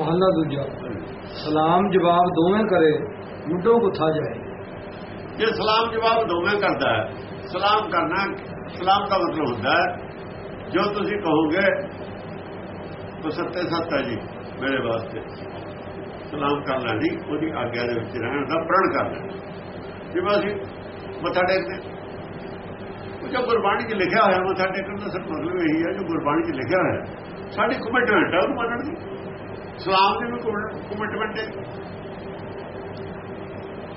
ਮਹੱਲਾ ਦੂਜਾ। ਸਲਾਮ ਜਵਾਬ ਦੋਵੇਂ ਕਰੇ, ਮੁੱਢੋਂ ਕੁੱਥਾ ਜਾਏ। ਜੇ ਸਲਾਮ ਜਵਾਬ ਦੋਵੇਂ ਕਰਦਾ ਹੈ, ਸਲਾਮ ਕਰਨਾ, ਸਲਾਮ ਦਾ ਮਤਲਬ ਹੁੰਦਾ ਹੈ, ਜੋ ਤੁਸੀਂ ਕਹੋਗੇ, ਉਹ ਸੱਤੇ ਸੱਤ ਹੈ ਜੀ, ਮੇਰੇ ਵਾਸਤੇ। ਸਲਾਮ ਕਰ ਲੈਣੀ, ਉਹਦੀ ਆਗਿਆ ਦੇ ਵਿੱਚ ਰਹਿਣ ਦਾ ਪ੍ਰਣ ਕਰ ਲੈਣਾ। ਜਿਵੇਂ ਅਸੀਂ ਮੱਥਾ ਟੇਕਦੇ ਉਹ ਜੋ ਗੁਰਬਾਣੀ 'ਚ ਲਿਖਿਆ ਹੋਇਆ, ਮੱਥਾ ਟੇਕਣ ਦਾ ਸਿਰਫ ਮਤਲਬ ਇਹੀ ਹੈ, ਜੋ ਗੁਰਬਾਣੀ 'ਚ ਲਿਖਿਆ ਹੋਇਆ। ਸਾਡੀ ਕਮਿਟਮੈਂਟ ਹੈ ਉਹਨੂੰ ਮੰਨਣ ਦੀ। ਸਲਾਮ ਦੀ ਵੀ ਕਮਿਟਮੈਂਟ ਹੈ।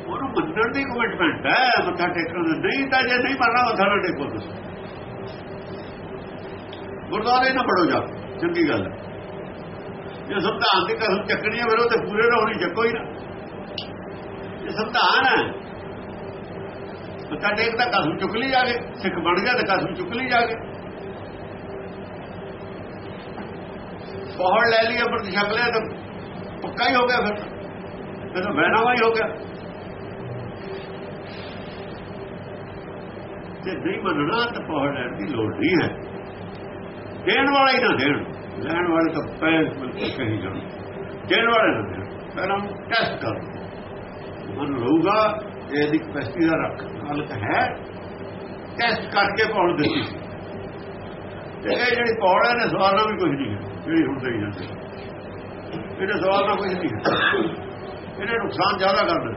ਉਹਨੂੰ ਮੰਨਣ ਦੀ ਕਮਿਟਮੈਂਟ ਹੈ, ਮੱਥਾ ਟੇਕਣ ਦੀ। ਨਹੀਂ ਤਾਂ ਜੇ ਨਹੀਂ ਮੰਨਣਾ, ਮੱਥਾ ਨਾ ਟੇਕੋ ਤੁਸੀਂ। ਗੁਰਦੁਆਰੇ ਨਾ ਪੜੋ ਜਾ ਚੰਗੀ ਗੱਲ ਹੈ। ਜੇ ਸੰਵਿਧਾਨ ਦੀ ਕਸਮ ਚੱਕਣੀ ਹੈ, ਫਿਰ ਉਹ ਤੇ ਪੂਰੇ ਨਾ ਹੋਣੀ, ਚੱਕੋ ਹੀ ਨਾ। ਇਹ ਸੰਵਿਧਾਨ ਹੈ, ਮੱਥਾ ਟੇਕ ਤਾਂ ਕਸਮ ਚੁੱਕ ਲਈ ਜਾ ਕੇ, ਸਿੱਖ ਬਣ ਗਿਆ ਤੇ ਕਸਮ ਚੁੱਕ ਲਈ ਜਾ ਕੇ। ਪਹਾੜ ਲੈ ਲਈ ਪਰ ਛਕ ਲਿਆ ਤਾਂ ਪੱਕਾ ਹੀ ਹੋ ਗਿਆ ਫਿਰ। ਫਿਰ ਤਾਂ ਬਹਿਨਾਵਾ ਹੀ ਹੋ ਗਿਆ। ਜੇ ਨਹੀਂ ਮੰਨਣਾ ਤਾਂ ਪਹਾੜ ਲੈਣ ਦੀ ਲੋੜ ਨਹੀਂ ਹੈ। ਦੇਣ ਵਾਲਾ ਹੀ ਨਾ ਦੇਣ। ਲੈਣ ਵਾਲੇ ਤਾਂ ਪੈਰ ਬਿਲਕੁਲ ਕਹੀ ਜਾਣ। ਦੇਣ ਵਾਲੇ ਨਾ ਦੇਣ। ਪਹਿਲਾਂ ਟੈਸਟ ਕਰ। ਮਨ ਰਹੂਗਾ ਇਹ ਕਪੈਸਿਟੀ ਦਾ ਰੱਖ। ਹਾਲਤ ਹੈ। ਟੈਸਟ ਕਰਕੇ ਪੌੜ ਦਿੱਤੀ ਤੇ ਇਹ ਜਿਹੜੀ ਪੌੜ ਹੈ ਨੇ, ਸਵਾਲਾਂ ਵੀ ਕੁਝ ਨਹੀਂ ਹੈ। ਜਿਹੜੀ ਹੁਣ ਦੇਈ ਜਾਂਦੇ। ਇਹਦੇ ਸਵਾਲ ਦਾ ਕੁਝ ਨਹੀਂ ਇਹਨੇ ਨੁਕਸਾਨ ਜ਼ਿਆਦਾ ਕਰਨਾ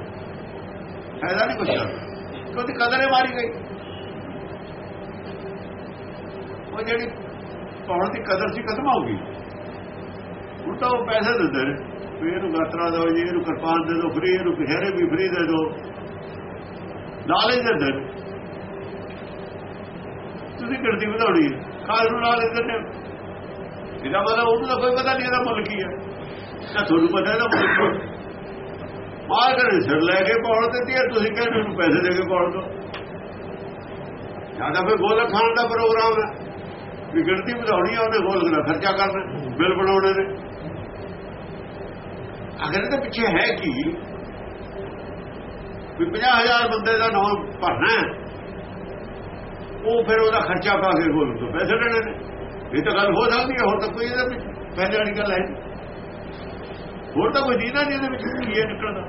ਫਾਇਦਾ ਨਹੀਂ ਕੁਝ ਕਰਨਾ ਕਿਉਂਕਿ ਕਦਰੇ ਮਾਰੀ ਗਈ। ਉਹ ਜਿਹੜੀ ਪਾਉਣ ਦੀ ਕਦਰ ਸੀ, ਖਤਮ ਹੋ ਗਈ। ਹੁਣ ਤਾਂ ਉਹ ਪੈਸੇ ਦਿੰਦੇ ਨੇ। ਵੀ ਇਹਨੂੰ ਗਾਤਰਾ ਦਿਓ, ਜੀ, ਇਹਨੂੰ ਕਿਰਪਾਨ ਦੇ ਦਿਓ, ਫਰੀ, ਇਹਨੂੰ ਘੇਰੇ ਵੀ ਫਰੀ ਦੇ ਦਿਓ। ਲਾਲਚ ਦਿੰਦੇ ਤੁਸੀਂ ਗਿਣਤੀ ਵਧਾਉਣੀ ਹੈ। ਕਾਲ ਨੂੰ ਨਾਲ ਦਿੰਦੇ ਨੇ। ਇਹਦਾ ਮਤਲਬ ਉਹਨੂੰ ਤਾਂ ਕੋਈ ਪਤਾ ਨਹੀਂ ਇਹਦਾ ਮੁੱਲ ਕੀ ਹੈ। ਤਾਂ ਤੁਹਾਨੂੰ ਪਤਾ ਇਹਦਾ ਮੁੱਲ ਕੀ ਮਾਰ ਕੇ ਸਿਰ ਲੈ ਕੇ ਪੌੜ ਦਿੱਤੀ ਹੈ? ਤੁਸੀਂ ਕਹਿੰਦੇ ਉਹਨੂੰ ਪੈਸੇ ਦੇ ਕੇ ਪੌੜ ਦੋ ਜ਼ਿਆਦਾ ਫਿਰ ਗੋਲ ਖਾਣ ਦਾ ਪ੍ਰੋਗਰਾਮ ਹੈ। ਵੀ ਗਿਣਤੀ ਵਧਾਉਣੀ ਹੈ ਉਹਨੇ ਗੋਲ ਦਾ ਖਰਚਾ ਕਰਨਾ, ਬਿੱਲ ਬਣਾਉਣੇ ਨੇ। ਅਗਰ ਇਹਦੇ ਪਿੱਛੇ ਹੈ ਕੀ? ਵੀ 50000 ਬੰਦੇ ਦਾ ਨਾਮ ਭਰਨਾ ਉਹ ਫਿਰ ਉਹਦਾ ਖਰਚਾ ਪਾ ਕੇ ਗੋਲ ਤੋਂ ਪੈਸੇ ਲੈਣੇ ਨੇ। ਇਹ ਤਾਂ ਗੱਲ ਹੋ ਸਕਦੀ ਹੈ ਹੋਰ ਤਾਂ ਕੋਈ ਇਹਦੇ ਵਿੱਚ ਪਹਿਲੇ ਵਾਲੀ ਗੱਲ ਹੈ ਹੋਰ ਤਾਂ ਕੋਈ ਦੀਨਾ ਨਹੀਂ ਇਹਦੇ ਵਿੱਚ ਕੀ ਹੈ ਨਿਕਲਦਾ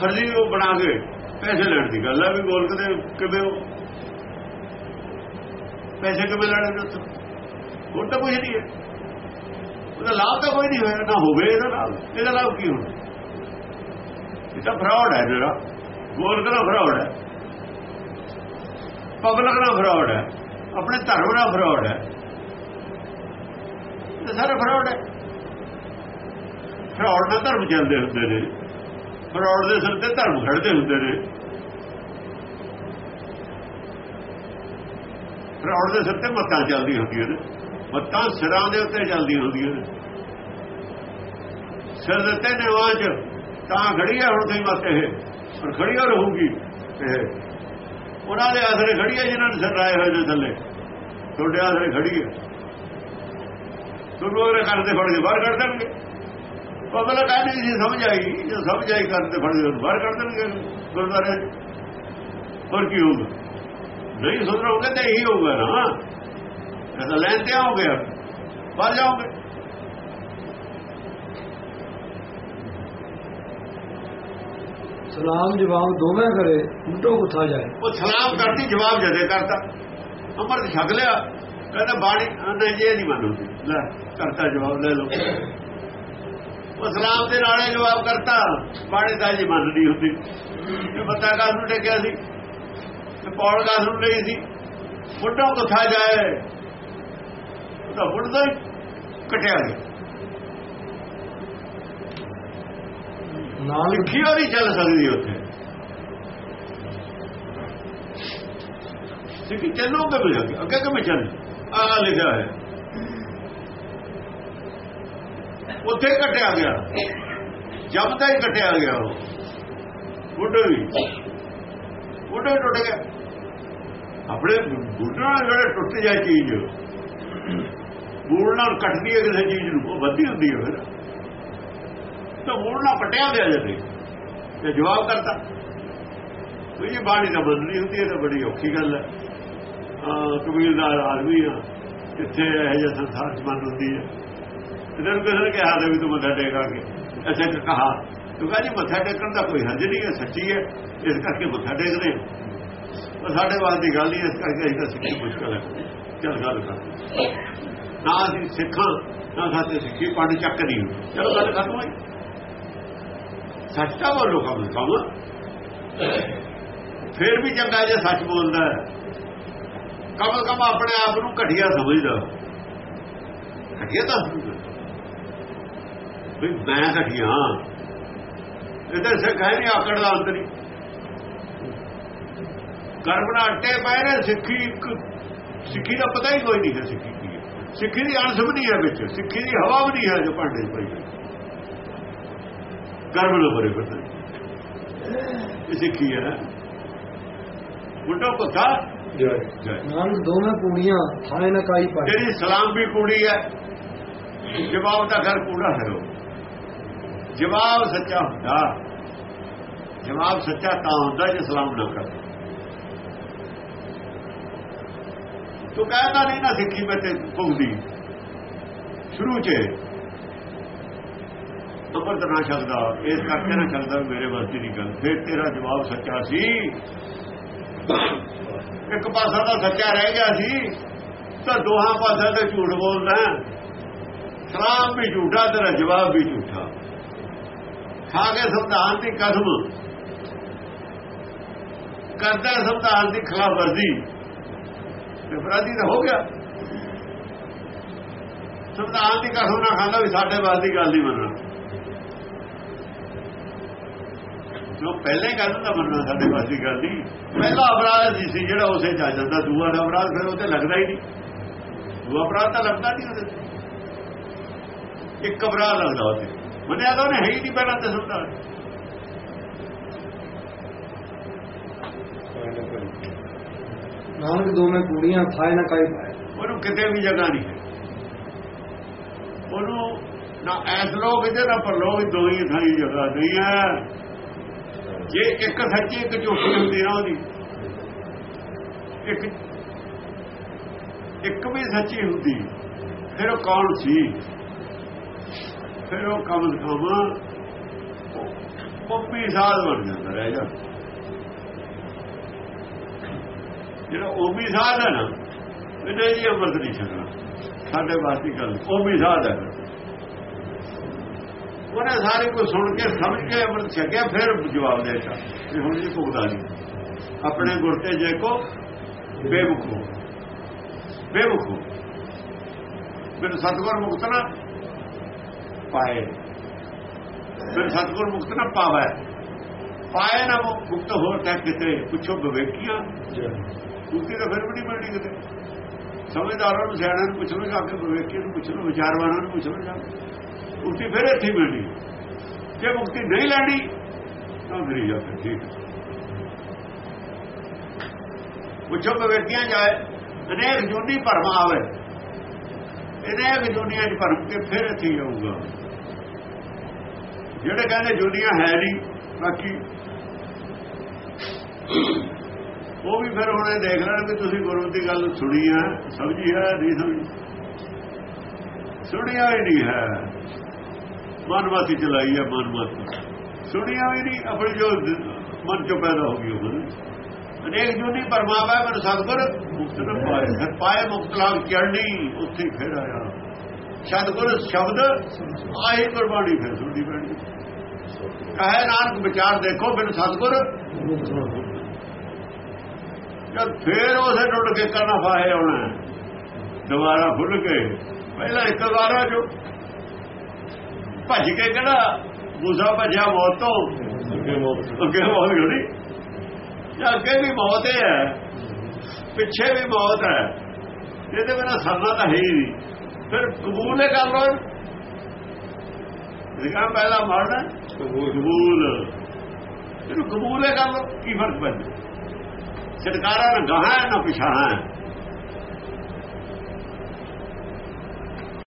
ਖਰਜੀ ਉਹ ਬਣਾ ਕੇ ਪੈਸੇ ਲੈਣ ਦੀ ਗੱਲ ਹੈ ਵੀ ਗੋਲ ਕਦੇ ਕਿਵੇਂ ਉਹ ਪੈਸੇ ਕਿਵੇਂ ਲੈਣੇ ਨੇ ਉੱਥੋਂ? ਹੋਰ ਤਾਂ ਕੁਝ ਨਹੀਂ ਹੈ। ਉਹਦਾ ਲਾਭ ਤਾਂ ਕੋਈ ਨਹੀਂ ਹੋਇਆ, ਨਾ ਹੋਵੇ ਇਹਦਾ ਲਾਭ। ਇਹਦਾ ਲਾਭ ਕੀ ਹੋਣਾ? ਇਹ ਤਾਂ ਫਰਾਡ ਹੈ ਜਿਹੜਾ। ਗੋਲ ਕਰਾ ਫਰਾਡ ਹੈ। ਪਬਲਿਕ ਨਾਲ ਫਰਾਡ ਹੈ, ਆਪਣੇ ਧਰਮ ਨਾਲ ਫਰਾਡ ਹੈ। ਇਹ ਸਾਰੇ ਫਰਾਡ ਹੈ। ਫਰਾਡ ਨਾਲ ਧਰਮ ਚੱਲਦੇ ਹੁੰਦੇ ਨੇ। ਫਰਾਡ ਦੇ ਸਿਰ ਤੇ ਧਰਮ ਖੜਦੇ ਹੁੰਦੇ ਨੇ। ਫਰਾਡ ਦੇ ਸਿਰ ਤੇ ਮੱਤਾਂ ਚੱਲਦੀਆਂ ਹੁੰਦੀਆਂ ਨੇ। ਮੱਤਾਂ ਸਿਰਾਂ ਦੇ ਉੱਤੇ ਚੱਲਦੀਆਂ ਹੁੰਦੀਆਂ ਨੇ। ਸਿਰ ਦਿੱਤੇ ਨੇ ਨਿਵਾਂ ਤਾਂ ਖੜੀ ਹੈ ਹੁਣ ਤੇ ਮੱਤ ਇਹ, ਪਰ ਖੜੀ ਹੋ ਰਹੂਗੀ ਇਹ। ਉਹਨਾਂ ਦੇ ਆਸਰੇ ਖੜੀ ਹੈ, ਜਿਨ੍ਹਾਂ ਨੇ ਸਿਰ ਹੋਏ ਨੇ ਥੱਲੇ। ਤੁਹਾਡੇ ਆਸਰੇ ਖੜੀ ਹੈ। ਤੁਹਾਨੂੰ ਉਹਰੇ ਕਰਦੇ ਫੜ ਕੇ ਬਾਹਰ ਕੱਢ ਦੇਣਗੇ। ਪਬਲਿਕ ਕਹਿੰਦੀ ਸੀ, ਸਮਝ ਆਈ। ਜੋ ਸਮਝ ਆਈ ਕਰਦੇ ਫੜ ਕੇ ਬਾਹਰ ਕੱਢ ਦੇਣਗੇ ਗੁਰਦਾਰੇ ਹੋਰ ਕੀ ਹੋਊਗਾ? ਨਹੀਂ, ਸੁਧਰੋਗੇ ਤਾਂ ਇਹੀ ਹੋਊਗਾ ਨਾ। ਐਸਾ ਲੈਣ ਤੇ ਆਓਗੇ। ਬਾਹਰ ਜਾਓਗੇ। ਸਲਾਮ ਜਵਾਬ ਦੋਵੇਂ ਕਰੇ ਮੁੱਢੋਂ ਕੁੱਥਾ ਜਾਏ। ਉਹ ਸਲਾਮ ਕਰਤੀ, ਜਵਾਬ ਜਦੇ ਕਰਤਾ। ਅੰਮ੍ਰਿਤ ਛਕ ਲਿਆ। ਕਹਿੰਦਾ, ਬਾਣੀ ਨਹੀਂ ਜੇ ਨਹੀਂ ਮੰਨੂਗੀ ਲੈ, ਕਰਤਾ ਜਵਾਬ, ਲੈ ਲੋ ਉਹ ਸਲਾਮ ਦੇ ਨਾਲੇ ਜਵਾਬ ਕਰਤਾ। ਬਾਣੀ ਦਾ ਜੀ ਮੰਨਦੀ ਹੁੰਦੀ। ਇਹ ਬੰਦਾ ਕਾਸ ਨੂੰ ਟੇਕਿਆ ਸੀ? ਤੇ ਪੌੜ ਕਾਸ ਨੂੰ ਲਈ ਸੀ? ਮੁੱਢੋਂ ਕੁੱਥਾ ਜਾਏ? ਉਹਦਾ ਮੁੱਢ ਹੀ ਕਟਿਆ ਗਿਆ ਨਾਲ ਲਿਖੀ ਹੋਰੀ ਚੱਲ ਸਕਦੀ ਉੱਥੇ। ਸਿੱਖੀ ਚੱਲੋਗੇ ਵੀ ਅੱਗੇ ਅੱਗੇ ਕਿਵੇਂ ਚੱਲ ਆ ਲਿਖਿਆ ਹੈ ਉੱਥੇ ਕੱਟਿਆ ਗਿਆ। ਜਦ ਤੱਕ ਕੱਟਿਆ ਗਿਆ ਉਹ। ਬੁੱਢੇ ਵੀ। ਬੁੱਢੇ ਟੁੱਟ ਗਿਆ ਆਪਣੇ ਬੁੱਢਾ ਜਿਹੜੇ ਟੁੱਟ ਜਾਏ ਚੀਜ਼, ਬੂੜ ਨਾਲ ਕੱਟਦੀ ਹੈ ਕਿਸੇ ਚੀਜ਼ ਨੂੰ, ਉਹ ਵੱਧੀ ਹੁੰਦੀ ਹੈ ਫਿਰ। ਤਾਂ ਮੂੜ ਨਾਲ ਪਟਿਆ ਗਿਆ ਜਦੇ ਤੇ। ਜਵਾਬ ਕਰਤਾ। ਕੋਈ ਇਹ ਬਾਣੀ ਤਾਂ ਬਦਲੀ ਹੁੰਦੀ ਹੈ ਤਾਂ ਬੜੀ ਔਖੀ ਗੱਲ ਹੈ। ਹਾਂ, ਕਬੀਲਦਾਰ ਆਦਮੀ ਆ ਇੱਥੇ ਇਹ ਜਿਹਾ ਸੰਸਾਰ ਚ ਹੁੰਦੀ ਹੈ। ਇਹਨਾਂ ਨੂੰ ਕਿਸੇ ਨੇ ਕਿਹਾ ਦੇ ਵੀ ਤੂੰ ਮੱਥਾ ਟੇਕਾ ਕੇ। ਅੱਛਾ ਕਿ ਕਹਾ। ਤੂੰ ਕਹਿੰਦੀ ਮੱਥਾ ਟੇਕਣ ਦਾ ਕੋਈ ਹੱਜ ਨਹੀਂ ਹੈ, ਸੱਚੀ ਹੈ। ਇਸ ਕਰਕੇ ਮੱਥਾ ਟੇਕਦੇ ਹਾਂ। ਪਰ ਸਾਡੇ ਵਾਸ ਦੀ ਗੱਲ ਨਹੀਂ, ਇਸ ਕਰਕੇ ਅਸੀਂ ਤਾਂ ਸਿੱਖੀ ਮੁਸ਼ਕਲ ਹੈ। ਚੱਲ ਗੱਲ ਕਰ। ਨਾ ਅਸੀਂ ਸਿੱਖਾਂ, ਨਾ ਸਾਡੇ ਸਿੱਖੀ ਪੰਡ ਚੱਕ ਨਹੀਂ ਚਲੋ ਗੱਲ ਖਤਮ ਹੋਈ। ਸੱਚ ਤਾਂ ਬੋਲੋ ਕਮ ਕਮ। ਫਿਰ ਵੀ ਚੰਗਾ ਜੇ ਸੱਚ ਬੋਲਦਾ ਕਮ ਕਮ ਆਪਣੇ ਆਪ ਨੂੰ ਘਟੀਆ ਸਮਝਦਾ। ਘਟੀਆ ਤਾਂ ਵੀ ਮੈਂ ਘਟੀਆ ਇਹਦੇ ਸਿੱਖ ਹੈ ਨਹੀਂ ਆਕੜ ਦਾ ਅੰਤਰੀ ਕਰਮਣਾ ਅੱਟੇ ਪਏ ਨੇ, ਸਿੱਖੀ ਇੱਕ ਸਿੱਖੀ ਦਾ ਪਤਾ ਹੀ ਕੋਈ ਨਹੀਂ ਹੈ ਸਿੱਖੀ ਕੀ ਹੈ। ਸਿੱਖੀ ਦੀ ਅਣਸਮ ਨਹੀਂ ਹੈ ਵਿੱਚ। ਸਿੱਖੀ ਦੀ ਹਵਾ ਵੀ ਨਹੀਂ ਹੈ ਜੋ ਭਾਂਡੇ 'ਚ ਪਈ ਹੈ ਕਰਮ ਨਾ ਭਰੇ ਪਤਾ ਇਹ ਸਿੱਖੀ ਹੈ ਮੁੰਡਾ ਪਤਾ ਜੈ। ਨਾਨਕ ਦੋਵੇਂ ਕੁੜੀਆਂ ਥਾਣੇ ਨਾ ਕਾਈ ਪਾਈ? ਜਿਹੜੀ ਸਲਾਮ ਵੀ ਕੂੜੀ ਹੈ। ਜਵਾਬ ਤਾਂ ਘਰ ਕੂੜਾ ਹੈ ਉਹ। ਜਵਾਬ ਸੱਚਾ ਹੁੰਦਾ। ਜਵਾਬ ਸੱਚਾ ਤਾਂ ਹੁੰਦਾ ਜੇ ਸਲਾਮ ਨਾ ਕਰ। ਤੂੰ ਕਹਿੰਦਾ ਨਹੀਂ ਨਾ ਸਿੱਖੀ ਮੈਂ ਤੇ ਭੁਗਦੀ। ਸ਼ੁਰੂ ਚ ਅੰਮ੍ਰਿਤ ਨਾ ਸਕਦਾ ਇਸ ਕਰਕੇ ਨਾ ਸਕਦਾ ਵੀ ਮੇਰੇ ਵਾਸਤੇ ਦੀ ਗੱਲ। ਫਿਰ ਤੇਰਾ ਜਵਾਬ ਸੱਚਾ ਸੀ। ਇੱਕ ਪਾਸਾ ਤਾਂ ਸੱਚਾ ਰਹਿ ਗਿਆ ਸੀ, ਤਾਂ ਦੋਹਾਂ ਪਾਸਿਆਂ ਤੇ ਝੂਠ ਬੋਲਦਾ ਸਲਾਮ ਵੀ ਝੂਠਾ, ਤੇਰਾ ਜਵਾਬ ਵੀ ਝੂਠਾ। ਖਾ ਕੇ ਸੰਵਿਧਾਨ ਦੀ ਕਸਮ। ਕਰਦਾ ਸੰਵਿਧਾਨ ਦੀ ਖਿਲਾਫਵਰਜ਼ੀ। ਤੇ ਅਪਰਾਧੀ ਤਾਂ ਹੋ ਗਿਆ। ਸੰਵਿਧਾਨ ਦੀ ਕਸਮ ਨਾ ਖਾਂਦਾ ਵੀ ਸਾਡੇ ਬਾਤ ਦੀ ਗੱਲ ਨਹੀਂ ਮੰਨਣਾ। ਜੋ ਪਹਿਲੇ ਗੱਲ ਤਾਂ ਮੰਨਣਾ ਸਾਡੇ ਦੀ ਗੱਲ ਨਹੀਂ। ਪਹਿਲਾ ਅਪਰਾਧ ਜੀ ਸੀ ਜਿਹੜਾ ਉਸੇ ਜਾ ਜਾਂਦਾ ਦੂਆ ਦਾ ਅਪਰਾਧ ਫਿਰ ਉਹ ਤੇ ਲੱਗਦਾ ਹੀ ਨਹੀਂ। ਦੂਆ ਅਪਰਾਧ ਤਾਂ ਲੱਗਦਾ ਨਹੀਂ ਉਹਦੇ। ਇੱਕ ਅਪਰਾਧ ਲੱਗਦਾ ਉਹਦੇ। ਮੰਨਿਆ ਤਾਂ ਉਹਨੇ ਹੈ ਹੀ ਨਹੀਂ ਪਹਿਲਾਂ ਤੇ ਸੁਣਦਾ ਨਾਨਕ ਦੋਵੇਂ ਕੁੜੀਆਂ ਥਾਣੇ ਨਾ ਕਾਈ ਪਾਈ ਉਹਨੂੰ ਕਿਤੇ ਵੀ ਜਗ੍ਹਾ ਨਹੀਂ ਉਹਨੂੰ ਨਾ ਐਸ ਲੋਕ ਇਹਦੇ ਨਾ ਪਰਲੋਕ ਦੋ ਹੀ ਥਾਈ ਜਗ੍ਹਾ ਨਹੀਂ ਹੈ। ਜੇ ਇੱਕ ਸੱਚੀ, ਇੱਕ ਝੂਠੀ ਹੁੰਦੀ ਨਾ ਉਹਦੀ, ਇੱਕ ਇੱਕ ਵੀ ਸੱਚੀ ਹੁੰਦੀ, ਫਿਰ ਉਹ ਕੌਣ ਸੀ? ਫਿਰ ਉਹ ਕਮ ਕਮ ਪੱਪੀ ਸਾਧ ਬਣ ਜਾਂਦਾ ਰਹਿ ਜਾ। ਜਿਹੜਾ ਉਹ ਵੀ ਸਾਧ ਹੈ ਨਾ, ਇਹਨੇ ਜੀ ਅੰਮ੍ਰਿਤ ਨਹੀਂ ਛਕਣਾ। ਸਾਡੇ ਵਾਸਤੇ ਗੱਲ, ਉਹ ਵੀ ਸਾਧ ਹੈ। ਉਹਨੇ ਸਾਰੇ ਕੁਝ ਸੁਣ ਕੇ ਸਮਝ ਕੇ ਅੰਮ੍ਰਿਤ ਛਕਿਆ ਫਿਰ ਜਵਾਬ ਦੇਤਾ। ਵੀ ਹੁਣ ਜੀ ਭੁਗਦਾ ਨਹੀਂ। ਆਪਣੇ ਗੁਰ ਤੇ ਜੇ ਕੋ ਬੇਵਕੂ ਬੇਵਕੂ ਫਿਰ ਸਤਗੁਰ ਮੁਕਤ ਨਾ ਪਾਏ। ਫਿਰ ਸਤਗੁਰ ਮੁਕਤ ਨਾ ਪਾਵੇ। ਪਾਏ ਨਾ ਮੁਕਤ ਹੋਰ ਤਾਂ ਕਿਤੇ ਪੁੱਛੋ ਬਵੇਕੀਆਂ ਮੁਕਤੀ ਤਾਂ ਫਿਰ ਵੀ ਨਹੀਂ ਮਿਲਣੀ ਕਿਤੇ। ਸਮਝਦਾਰਾਂ ਨੂੰ ਸਿਆਣਿਆਂ ਨੂੰ ਪੁੱਛ ਲਓ ਜਾ ਕੇ ਵਿਵੇਕੀ ਨੂੰ ਪੁੱਛ ਲਓ ਵਿਚਾਰਵਾਨਾਂ ਨੂੰ ਪੁੱਛ ਲਓ ਜਾ ਕੇ ਮੁਕਤੀ ਫਿਰ ਇੱਥੇ ਹੀ ਮਿਲਣੀ ਜੇ ਮੁਕਤੀ ਨਹੀਂ ਲੈਣੀ ਤਾਂ ਫਿਰ ਜਾ ਕੇ ਠੀਕ ਹੈ। ਪੁੱਛੋ ਵਿਵੇਕੀਆਂ ਜਾਏ ਅਨੇਕ ਜੁਨੀ ਭਰਮ ਆਵੇ ਅਨੇਕ ਜੁਨੀਆਂ ਚ ਭਰਮ ਕੇ ਫਿਰ ਇੱਥੇ ਆਊਗਾ ਜਿਹੜੇ ਕਹਿੰਦੇ ਜੁਨੀਆਂ ਹੈ ਨਹੀਂ ਬਾਕੀ ਉਹ ਵੀ ਫਿਰ ਹੁਣੇ ਦੇਖ ਲੈਣ ਵੀ ਤੁਸੀਂ ਗੁਰੂ ਦੀ ਗੱਲ ਸੁਣੀ ਹੈ ਸਮਝੀ ਹੈ ਨਹੀਂ ਸਮਝੀ ਸੁਣਿਆ ਹੀ ਨਹੀਂ ਹੈ ਮਨਮਾਤੀ ਚਲਾਈ ਹੈ ਮਨਮਾਤੀ ਸੁਣਿਆ ਵੀ ਨਹੀਂ ਆਪਣੀ ਜੋ ਮਨ ਚੋਂ ਪੈਦਾ ਹੋ ਗਈ ਉਹ ਅਨੇਕ ਜੁਨੀ ਪਰਮਾਵਾ ਮਨ ਸਤਗੁਰ ਮੁਕਤ ਨਾ ਪਾਏ। ਫਿਰ ਪਾਏ ਮੁਕਤ ਲਾਭ ਚੜਨੀ ਉੱਥੇ ਹੀ ਫਿਰ ਆਇਆ। ਸਤਗੁਰ ਸ਼ਬਦ ਆਏ ਗੁਰਬਾਣੀ ਫਿਰ ਸੁਣਦੀ ਪੈਣੀ। ਕਹੇ ਨਾਨਕ, ਵਿਚਾਰ ਦੇਖੋ, ਬਿਨ ਸਤਗੁਰ। ਜਦ ਫੇਰ ਉਸੇ ਟੁੱਟ ਕੇ ਕਰਨਾ ਫਾਹੇ ਆਉਣਾ ਦੁਬਾਰਾ ਖੁੱਲ ਕੇ, ਪਹਿਲਾਂ ਇੱਕ ਦੁਬਾਰਾ ਜੋ ਭੱਜ ਕੇ ਕਿਹੜਾ ਮੂਸਾ ਭੱਜਿਆ ਮੌਤ ਤੋਂ। ਅੱਗੇ ਮੌਤ ਘੜੀ ਜਾਂ ਅੱਗੇ ਵੀ ਮੌਤ ਹੀ ਪਿੱਛੇ ਵੀ ਮੌਤ ਹੈ। ਇਹਦੇ ਬਿਨਾ ਸਰਨਾ ਤਾਂ ਹੈ ਹੀ ਨਹੀਂ। ਫਿਰ ਕਬੂਲ ਹੀ ਕਰ ਲੋ ਇਹਦਾ ਪਹਿਲਾ ਮਰਨਾ ਕਬੂਲ। ਇਹਨੂੰ ਕਬੂਲ ਹੀ ਕਰ ਲੋ ਕੀ ਫ਼ਰਕ ਪੈਂਦਾ? ਛਟਕਾਰਾ ਨਾ ਗਾਹਾਂ ਨਾ ਪਿਛਾਹਾਂ। ਹੈ